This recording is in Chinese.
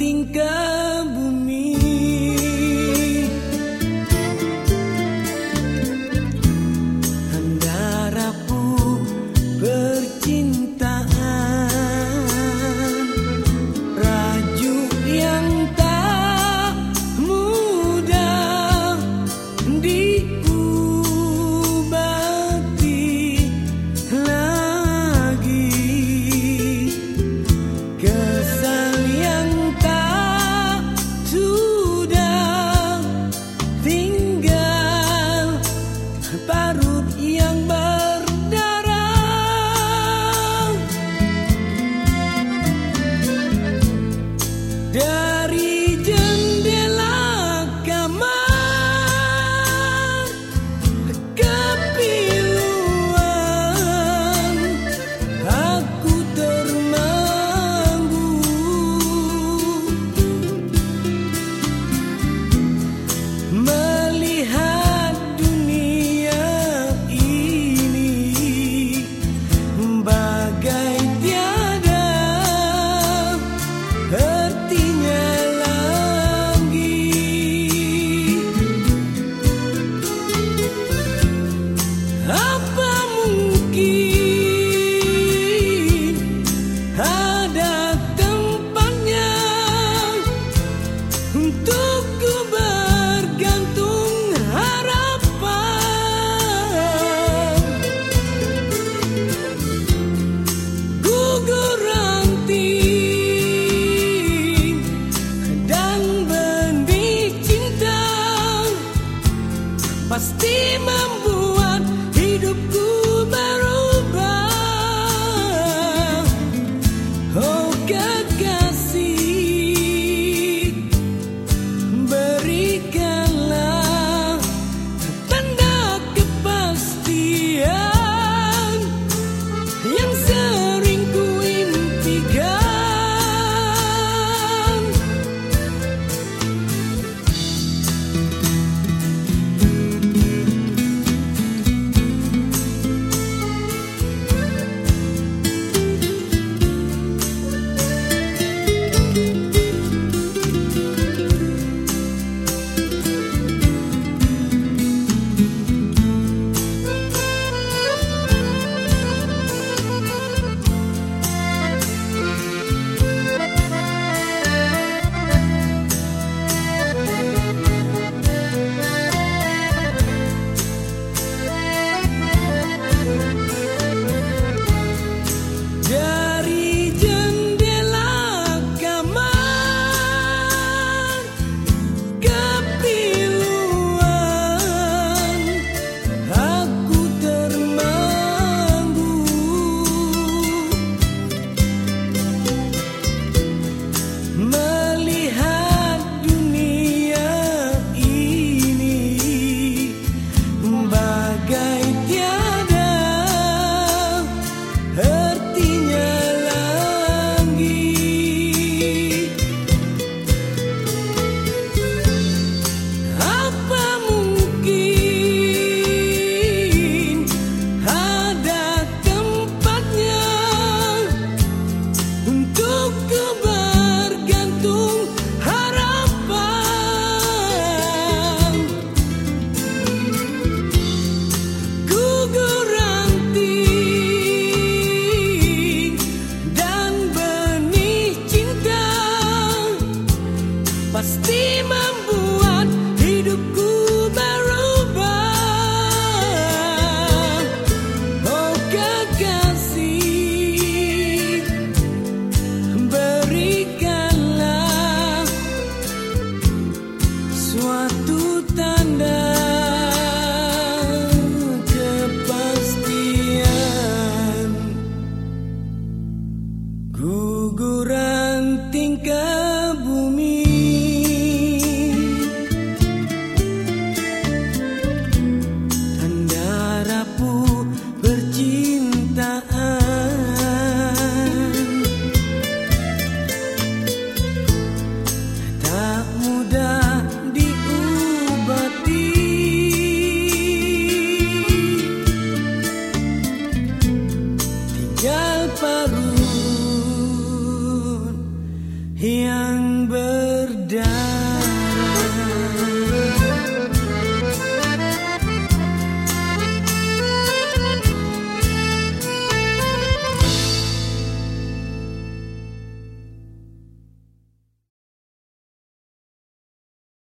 定格。